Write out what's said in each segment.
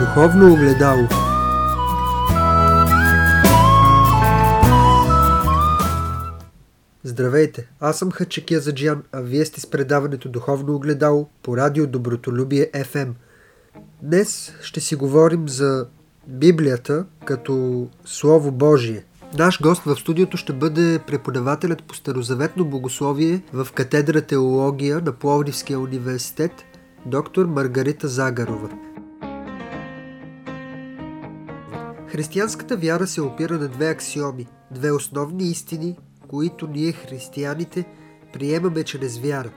Духовно огледало Здравейте, аз съм Хачек Язаджиян, а вие сте с предаването Духовно огледало по радио Добротолюбие FM. Днес ще си говорим за Библията като Слово Божие. Наш гост в студиото ще бъде преподавателят по старозаветно богословие в катедра теология на Пловдивския университет, доктор Маргарита Загарова. Християнската вяра се опира на две аксиоми, две основни истини, които ние християните приемаме чрез вяра.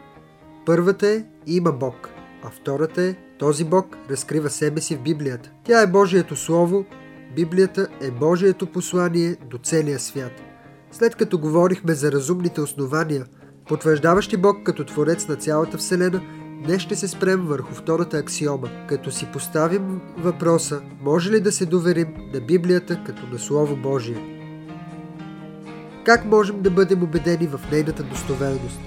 Първата е има Бог, а втората е този Бог разкрива себе си в Библията. Тя е Божието Слово, Библията е Божието послание до целия свят. След като говорихме за разумните основания, потвърждаващи Бог като Творец на цялата Вселена, Днес ще се спрем върху втората аксиома, като си поставим въпроса, може ли да се доверим на Библията като на Слово Божие? Как можем да бъдем убедени в нейната достоверност?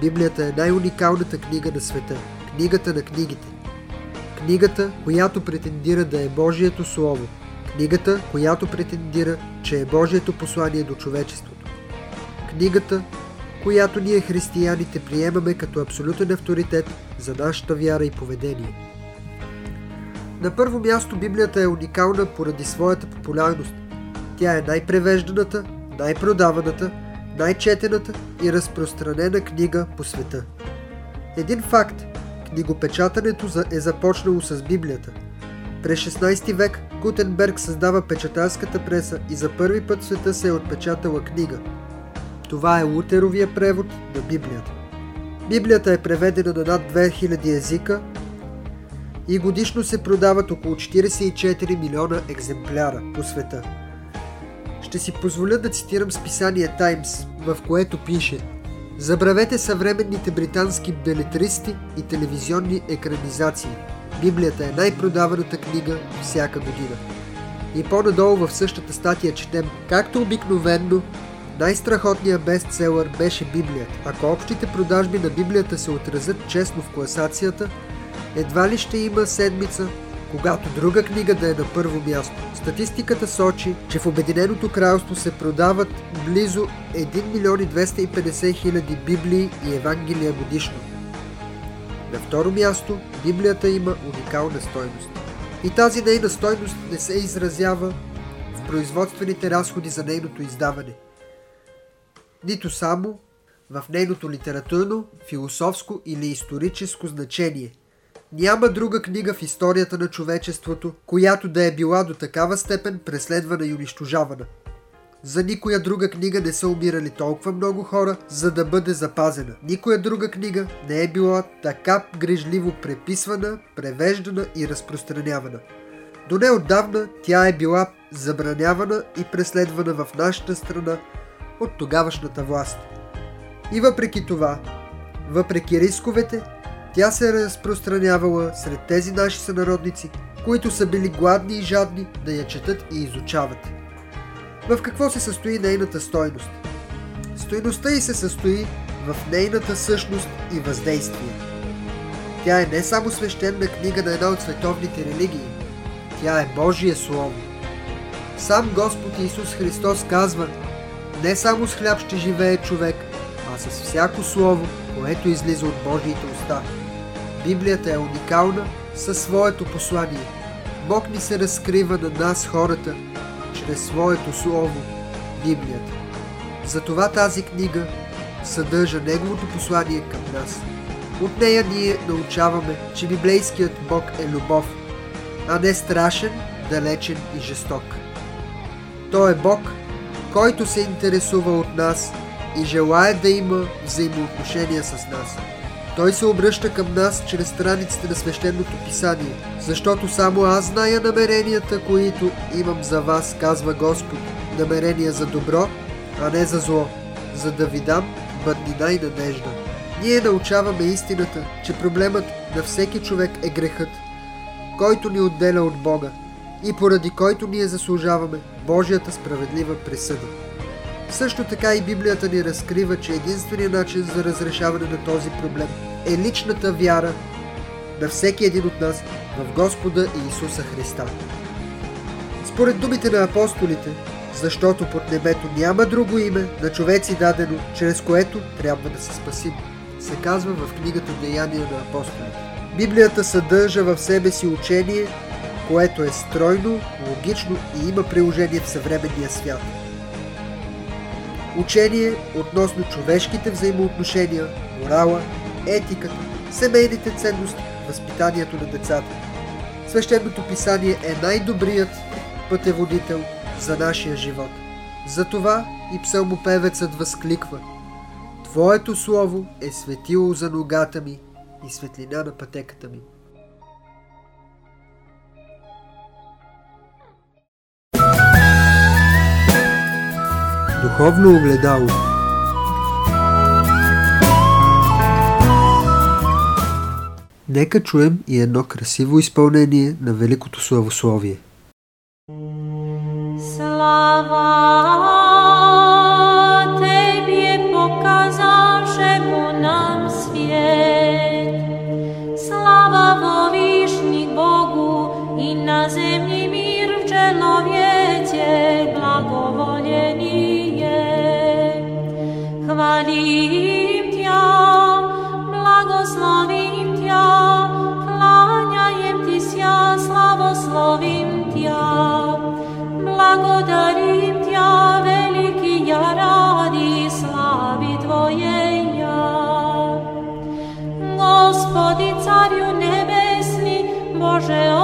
Библията е най-уникалната книга на света, книгата на книгите. Книгата, която претендира да е Божието Слово. Книгата, която претендира, че е Божието послание до човечеството. Книгата, която ние християните приемаме като абсолютен авторитет за нашата вяра и поведение. На първо място Библията е уникална поради своята популярност. Тя е най-превежданата, най-продаваната, най-четената и разпространена книга по света. Един факт – книгопечатането е започнало с Библията. През 16 век Гутенберг създава печатарската преса и за първи път в света се е отпечатала книга – това е Лутеровия превод на Библията. Библията е преведена на над 2000 езика и годишно се продават около 44 милиона екземпляра по света. Ще си позволя да цитирам списание Times, в което пише Забравете съвременните британски белетристи и телевизионни екранизации. Библията е най-продаваната книга всяка година. И по-надолу в същата статия четем, както обикновенно, най-страхотният бестселър беше Библията. Ако общите продажби на Библията се отразят честно в класацията, едва ли ще има седмица, когато друга книга да е на първо място. Статистиката сочи, че в Обединеното кралство се продават близо 1 милион и 250 хиляди Библии и Евангелия годишно. На второ място, Библията има уникална стойност. И тази нейна стойност не се изразява в производствените разходи за нейното издаване – нито само в нейното литературно, философско или историческо значение. Няма друга книга в историята на човечеството, която да е била до такава степен преследвана и унищожавана. За никоя друга книга не са умирали толкова много хора, за да бъде запазена. Никоя друга книга не е била така грижливо преписвана, превеждана и разпространявана. До неотдавна тя е била забранявана и преследвана в нашата страна от тогавашната власт. И въпреки това, въпреки рисковете, тя се е разпространявала сред тези наши сънародници, които са били гладни и жадни да я четат и изучават. В какво се състои нейната стойност? Стойността й се състои в нейната същност и въздействие. Тя е не само свещена книга на една от световните религии, тя е Божие Слово. Сам Господ Исус Христос казва – не само с хляб ще живее човек, а с всяко слово, което излиза от Божиите уста. Библията е уникална със своето послание. Бог ни се разкрива на нас хората чрез своето слово, Библията. Затова тази книга съдържа Неговото послание към нас. От нея ние научаваме, че библейският Бог е любов, а не страшен, далечен и жесток. Той е Бог, който се интересува от нас и желая да има взаимоотношения с нас. Той се обръща към нас чрез страниците на свещеното писание, защото само аз зная намеренията, които имам за вас, казва Господ, намерения за добро, а не за зло, за да ви дам бъднина и надежда. Ние научаваме истината, че проблемът на всеки човек е грехът, който ни отделя от Бога и поради който ние заслужаваме Божията справедлива присъда. Също така и Библията ни разкрива, че единственият начин за разрешаване на този проблем е личната вяра на всеки един от нас в Господа Иисуса Христа. Според думите на апостолите, защото под небето няма друго име на човеци дадено, чрез което трябва да се спасим, се казва в книгата Деяния на апостолите. Библията съдържа в себе си учение, което е стройно, логично и има приложение в съвременния свят. Учение относно човешките взаимоотношения, морала, етиката, семейните ценности, възпитанието на децата. Свещеното писание е най-добрият пътеводител за нашия живот. Затова и псалмопевецът възкликва Твоето слово е светило за ногата ми и светлина на пътеката ми. Духовно огледало Нека чуем и едно красиво изпълнение на Великото Славословие. Слава всяк день Boże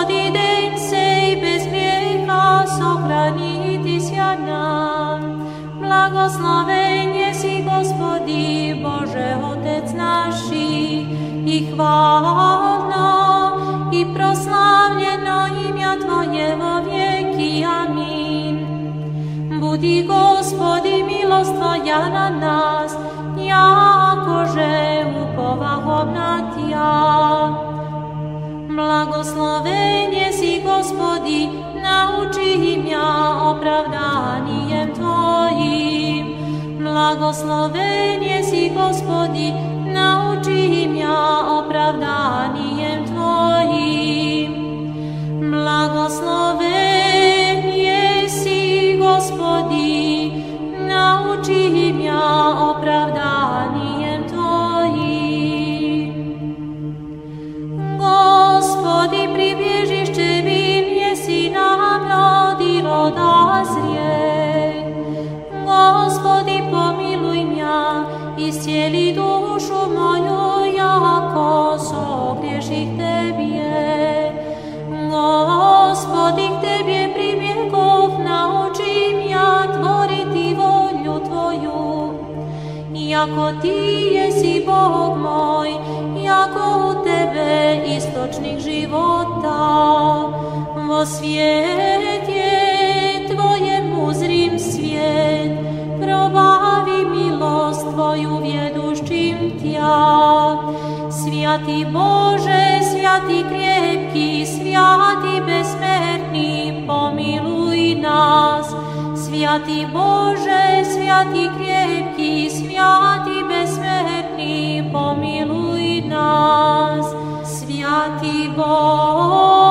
и восхвалю имя Твое во веки и во век века. Сподоби, Господи, день сей без греха сохранитеся нам. Благословен си, Господи, Боже, Отец наши, и хвала Budi Gospodi milost Tvoja na nas, jakože upovahom na Tja. Blagoslovenie si gospodi, nauči im ja opravdanijem tvojim. Blagoslovenie si gospodi, nauči im ja opravdanijem tvojim. Blagoslovenie si gospodi, nauči im ja opravdanijem tvojim. cijeli dušu moju jako so griješih Tebje. gospodih k Tebje primjegov naučim ja tvoriti volju Tvoju. iako Ti jesi Bog moj, jako u Tebe istočnih života, vo svijetu Tvoju viedu ščím ťa. Sviatý Bože, sviatý krepký, sviatý bezsmerný, pomiluj nás. Sviatý Bože, sviatý krepký, sviatý bezsmerný, pomiluj nás. Sviatý Bože,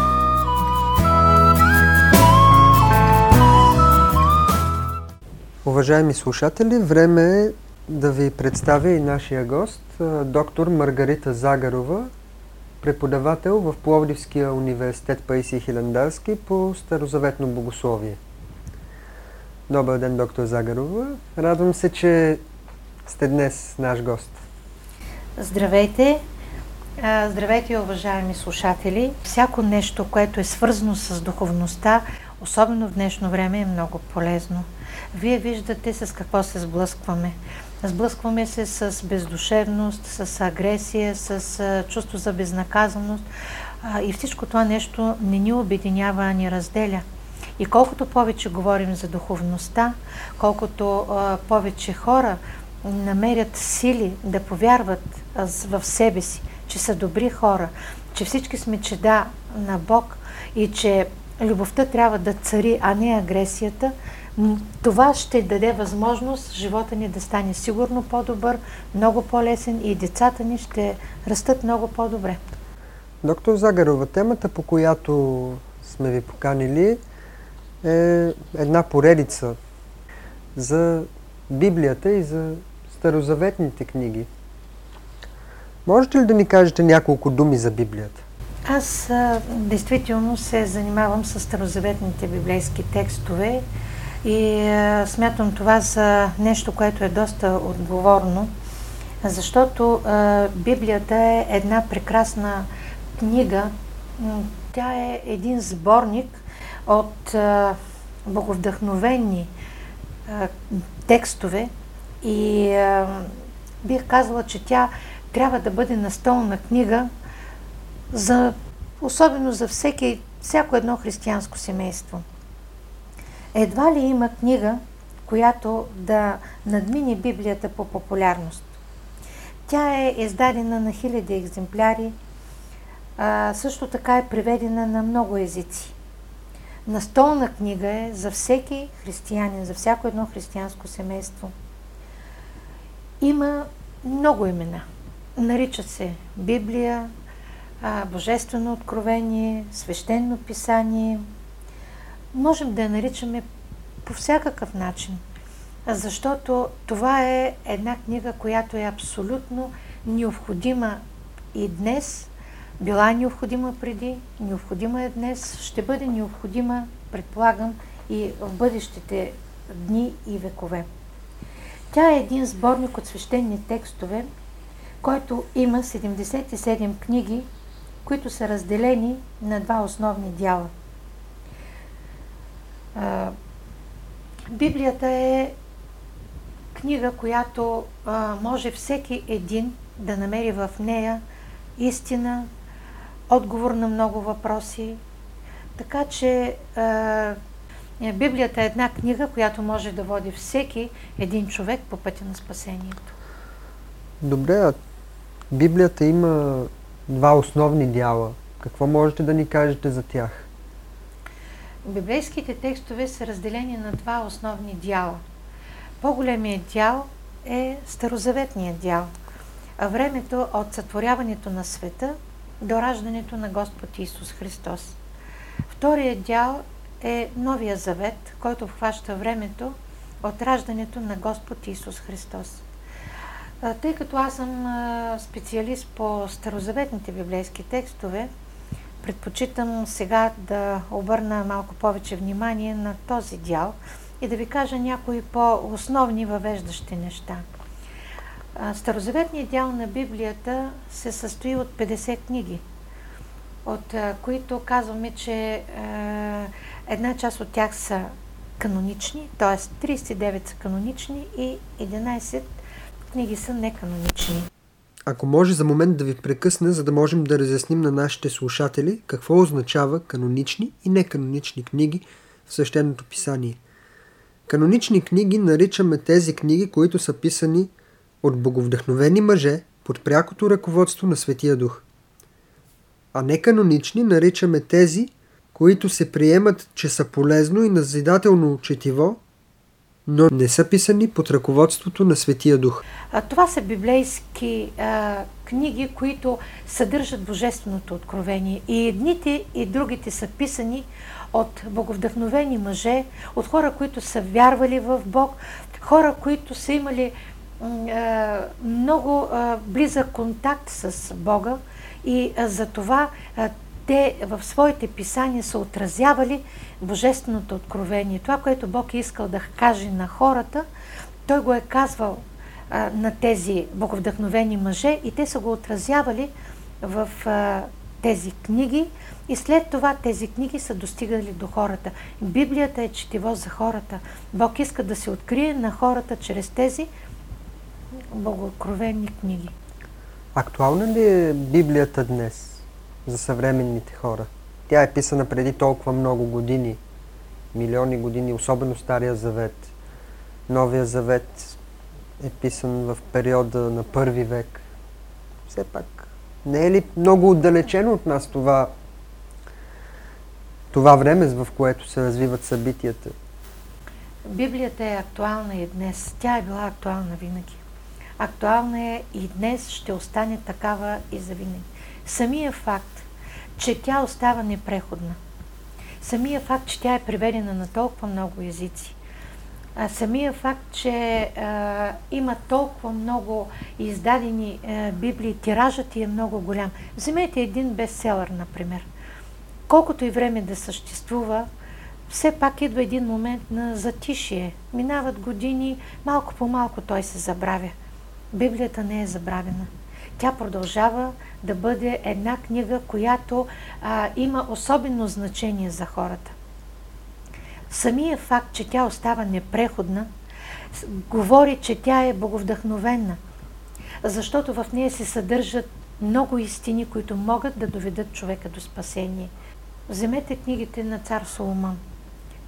Уважаеми слушатели, време е да ви представя и нашия гост, доктор Маргарита Загарова, преподавател в Пловдивския университет Паисий Хилендарски по Старозаветно богословие. Добър ден, доктор Загарова. Радвам се, че сте днес наш гост. Здравейте! Здравейте, уважаеми слушатели! Всяко нещо, което е свързано с духовността, особено в днешно време, е много полезно. Вие виждате с какво се сблъскваме. Сблъскваме се с бездушевност, с агресия, с чувство за безнаказаност и всичко това нещо не ни обединява, а ни разделя. И колкото повече говорим за духовността, колкото а, повече хора намерят сили да повярват а, в себе си, че са добри хора, че всички сме чеда на Бог и че любовта трябва да цари, а не агресията, това ще даде възможност живота ни да стане сигурно по-добър, много по-лесен и децата ни ще растат много по-добре. Доктор Загарова, темата, по която сме ви поканили, е една поредица за Библията и за старозаветните книги. Можете ли да ни кажете няколко думи за Библията? Аз а, действително се занимавам с старозаветните библейски текстове и а, смятам това за нещо, което е доста отговорно, защото а, Библията е една прекрасна книга. Тя е един сборник от а, боговдъхновени текстове и бих казала, че тя трябва да бъде настолна книга за, особено за всеки, всяко едно християнско семейство. Едва ли има книга, която да надмине Библията по популярност. Тя е издадена на хиляди екземпляри, а, също така е преведена на много езици. Настолна книга е за всеки християнин, за всяко едно християнско семейство. Има много имена. Наричат се Библия, Божествено откровение, свещено писание. Можем да я наричаме по всякакъв начин, защото това е една книга, която е абсолютно необходима и днес, била е необходима преди, необходима е днес, ще бъде необходима, предполагам, и в бъдещите дни и векове. Тя е един сборник от свещени текстове, който има 77 книги, които са разделени на два основни дяла. Библията е книга, която а, може всеки един да намери в нея истина, отговор на много въпроси. Така че а, Библията е една книга, която може да води всеки един човек по пътя на спасението. Добре, а Библията има два основни дяла. Какво можете да ни кажете за тях? Библейските текстове са разделени на два основни дяла. По-големият дял е Старозаветният дял, а времето от сътворяването на света до раждането на Господ Исус Христос. Вторият дял е Новия завет, който обхваща времето от раждането на Господ Исус Христос. Тъй като аз съм специалист по старозаветните библейски текстове, предпочитам сега да обърна малко повече внимание на този дял и да ви кажа някои по-основни въвеждащи неща. Старозаветният дял на Библията се състои от 50 книги, от които казваме, че една част от тях са канонични, т.е. 39 са канонични и 11 книги са неканонични. Ако може за момент да ви прекъсна, за да можем да разясним на нашите слушатели какво означава канонични и неканонични книги в свещеното писание. Канонични книги наричаме тези книги, които са писани от боговдъхновени мъже под прякото ръководство на Светия Дух. А неканонични наричаме тези, които се приемат, че са полезно и назидателно четиво, но не са писани под ръководството на Светия Дух. А, това са библейски а, книги, които съдържат Божественото откровение. И едните и другите са писани от боговдъхновени мъже, от хора, които са вярвали в Бог, хора, които са имали а, много а, близък контакт с Бога и а, за това а, те в своите писания са отразявали Божественото откровение. Това, което Бог е искал да каже на хората, Той го е казвал а, на тези боговдъхновени мъже и те са го отразявали в а, тези книги и след това тези книги са достигали до хората. Библията е четиво за хората. Бог иска да се открие на хората чрез тези богооткровени книги. Актуална ли е Библията днес за съвременните хора? Тя е писана преди толкова много години, милиони години, особено Стария Завет. Новия Завет е писан в периода на първи век. Все пак, не е ли много отдалечено от нас това, това време, в което се развиват събитията? Библията е актуална и днес. Тя е била актуална винаги. Актуална е и днес ще остане такава и за винаги. Самия факт, че тя остава непреходна. Самия факт, че тя е преведена на толкова много езици. А самия факт, че а, има толкова много издадени а, библии, тиражът ти е много голям. Вземете един бестселър, например. Колкото и време да съществува, все пак идва един момент на затишие. Минават години, малко по малко той се забравя. Библията не е забравена. Тя продължава да бъде една книга, която а, има особено значение за хората. Самия факт, че тя остава непреходна, говори, че тя е боговдъхновена, защото в нея се съдържат много истини, които могат да доведат човека до спасение. Вземете книгите на цар Соломон,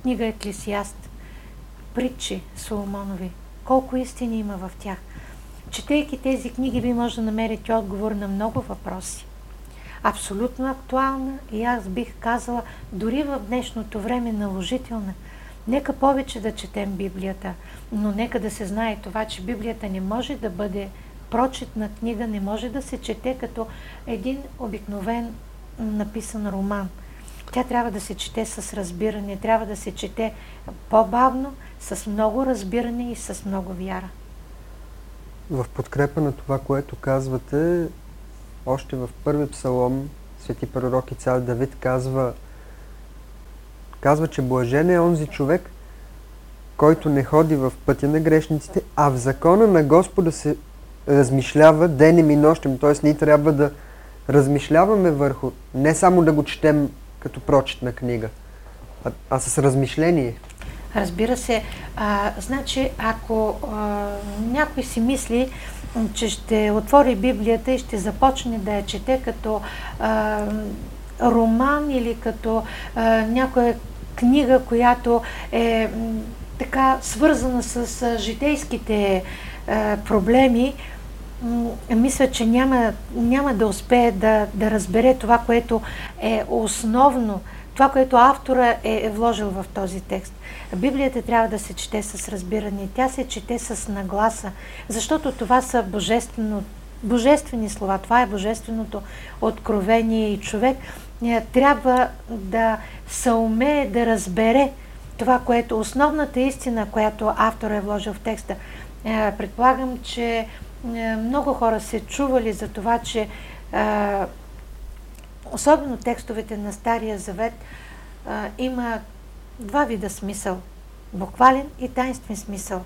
книга Еклесиаст, притчи Соломонови. Колко истини има в тях – Четейки тези книги, ви може да намерите отговор на много въпроси. Абсолютно актуална и аз бих казала, дори в днешното време наложителна. Нека повече да четем Библията, но нека да се знае това, че Библията не може да бъде прочетна книга, не може да се чете като един обикновен написан роман. Тя трябва да се чете с разбиране, трябва да се чете по-бавно, с много разбиране и с много вяра в подкрепа на това, което казвате, още в първи псалом, свети пророк и цар Давид казва, казва, че блажен е онзи човек, който не ходи в пътя на грешниците, а в закона на Господа се размишлява денем и нощем. Т.е. ние трябва да размишляваме върху, не само да го четем като прочетна книга, а, а с размишление. Разбира се, а, значи ако а, някой си мисли, че ще отвори Библията и ще започне да я чете като а, роман или като а, някоя книга, която е така свързана с а, житейските а, проблеми, мисля, че няма, няма да успее да, да разбере това, което е основно, това, което автора е, е вложил в този текст. Библията трябва да се чете с разбиране. Тя се чете с нагласа, защото това са божествено, божествени слова. Това е божественото откровение и човек е, трябва да се умее да разбере това, което основната истина, която автор е вложил в текста. Е, предполагам, че е, много хора се чували за това, че особено текстовете на Стария Завет има два вида смисъл. Буквален и тайнствен смисъл.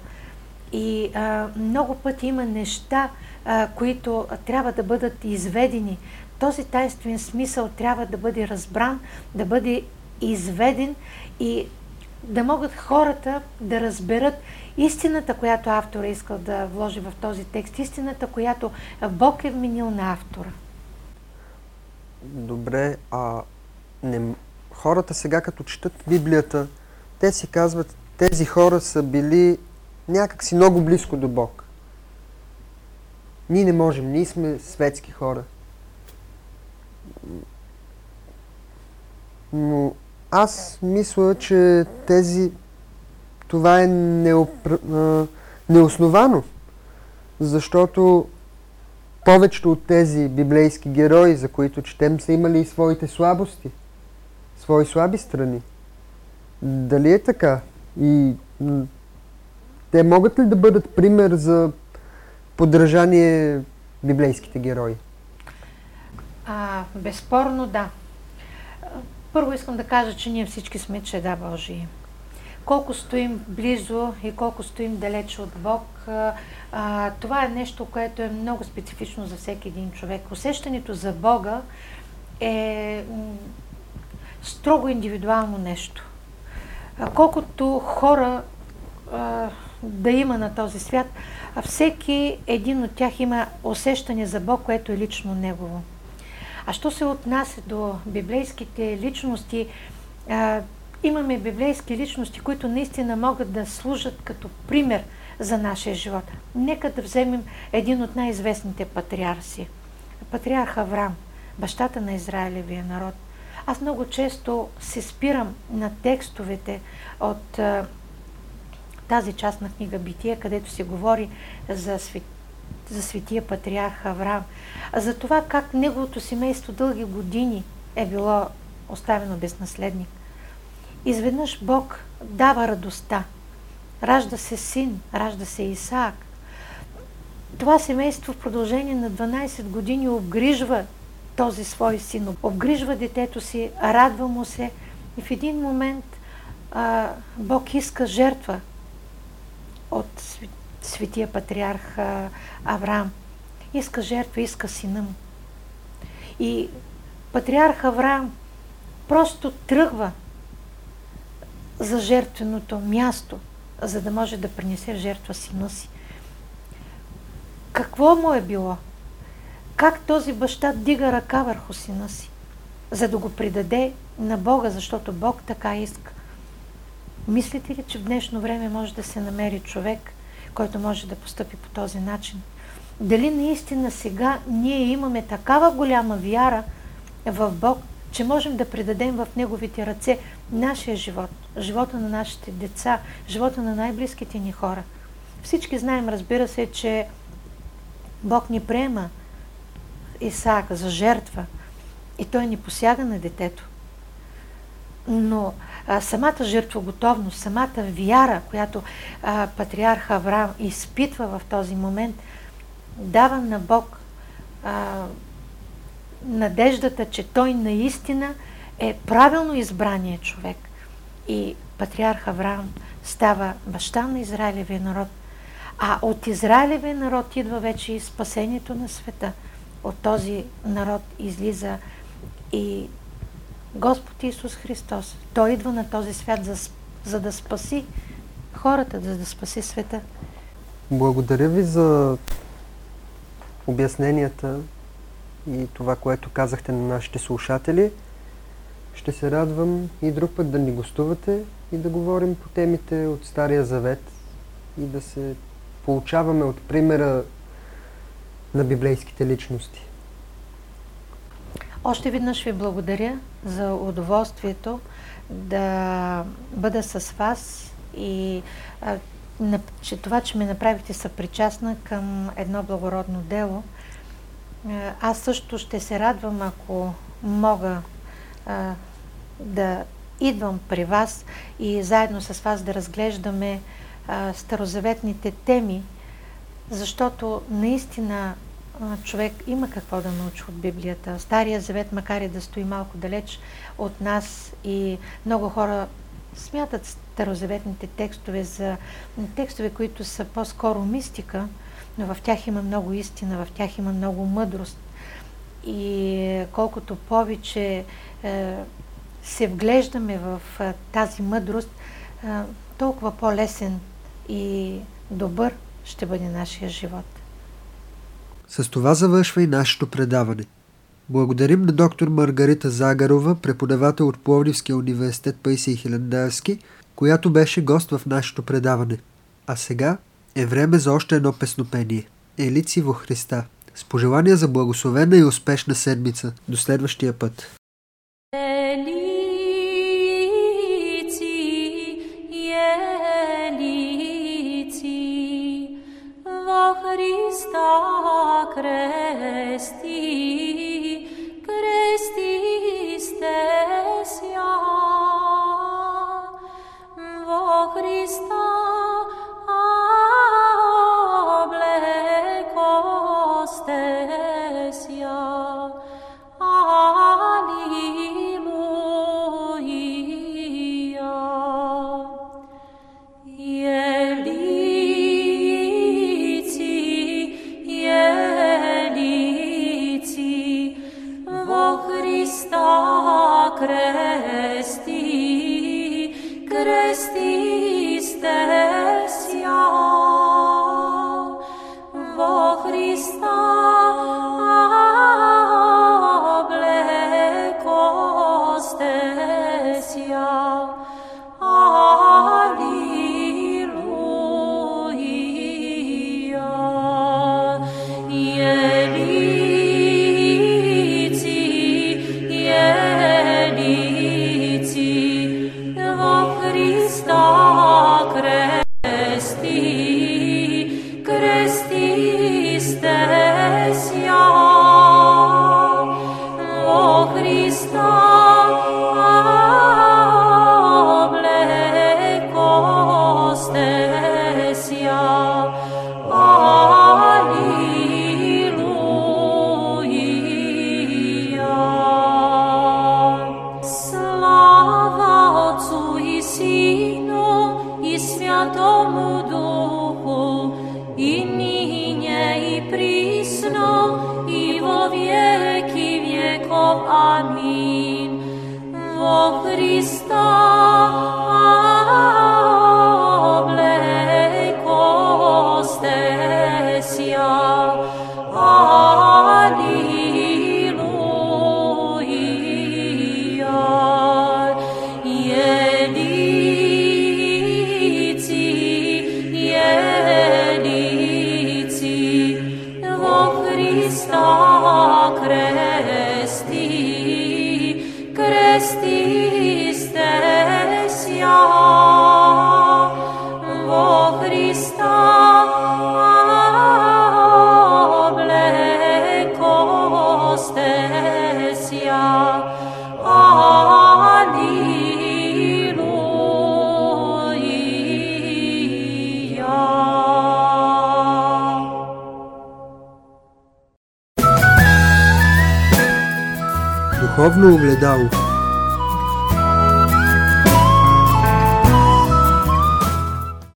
И а, много пъти има неща, а, които трябва да бъдат изведени. Този тайнствен смисъл трябва да бъде разбран, да бъде изведен и да могат хората да разберат истината, която автора искал да вложи в този текст, истината, която Бог е вменил на автора. Добре, а не, хората сега като четат Библията, те си казват, тези хора са били някакси много близко до Бог. Ние не можем, ние сме светски хора. Но аз мисля, че тези... Това е неопр... неосновано. Защото повечето от тези библейски герои, за които четем, са имали и своите слабости, свои слаби страни. Дали е така? И те могат ли да бъдат пример за подражание библейските герои? А, безспорно да. Първо искам да кажа, че ние всички сме чеда Божии. Колко стоим близо и колко стоим далече от Бог, а, това е нещо, което е много специфично за всеки един човек. Усещането за Бога е строго индивидуално нещо. Колкото хора а, да има на този свят, а всеки един от тях има усещане за Бог, което е лично негово. А що се отнася до библейските личности, а, имаме библейски личности, които наистина могат да служат като пример за нашия живот. Нека да вземем един от най-известните патриарси. Патриарх Авраам, бащата на Израилевия народ. Аз много често се спирам на текстовете от а, тази част на книга Битие, където се говори за, свет, за светия патриарх Авраам, за това как неговото семейство дълги години е било оставено без наследник. Изведнъж Бог дава радостта. Ражда се син, ражда се Исаак. Това семейство в продължение на 12 години обгрижва този свой син, обгрижва детето си, радва му се и в един момент а, Бог иска жертва от светия патриарх Авраам. Иска жертва, иска сина му. И патриарх Авраам просто тръгва за жертвеното място, за да може да принесе жертва сина си. Какво му е било? Как този баща дига ръка върху сина си, за да го придаде на Бога, защото Бог така иска. Мислите ли, че в днешно време може да се намери човек, който може да постъпи по този начин? Дали наистина сега ние имаме такава голяма вяра в Бог, че можем да предадем в Неговите ръце нашия живот, живота на нашите деца, живота на най-близките ни хора. Всички знаем, разбира се, че Бог ни приема Исаак за жертва и той ни посяга на детето. Но а, самата жертвоготовност, самата вяра, която а, патриарх Авраам изпитва в този момент, дава на Бог а, надеждата, че той наистина е правилно избрания човек. И патриарх Авраам става баща на Израилевия народ. А от Израилевия народ идва вече и спасението на света. От този народ излиза и Господ Исус Христос. Той идва на този свят за, за да спаси хората, за да спаси света. Благодаря ви за обясненията и това, което казахте на нашите слушатели. Ще се радвам и друг път да ни гостувате и да говорим по темите от Стария Завет и да се получаваме от примера на библейските личности. Още веднъж ви благодаря за удоволствието да бъда с вас и че това, че ме направихте съпричастна към едно благородно дело. Аз също ще се радвам, ако мога да идвам при вас и заедно с вас да разглеждаме старозаветните теми, защото наистина човек има какво да научи от Библията. Стария завет, макар и да стои малко далеч от нас и много хора смятат старозаветните текстове за текстове, които са по-скоро мистика, но в тях има много истина, в тях има много мъдрост. И колкото повече е, се вглеждаме в е, тази мъдрост, а, толкова по-лесен и добър ще бъде нашия живот. С това завършва и нашето предаване. Благодарим на доктор Маргарита Загарова, преподавател от Пловдивския университет Паисий Хилендарски, която беше гост в нашето предаване. А сега е време за още едно песнопение. Елици во Христа. С пожелания за благословена и успешна седмица. До следващия път. Христа крести, Христа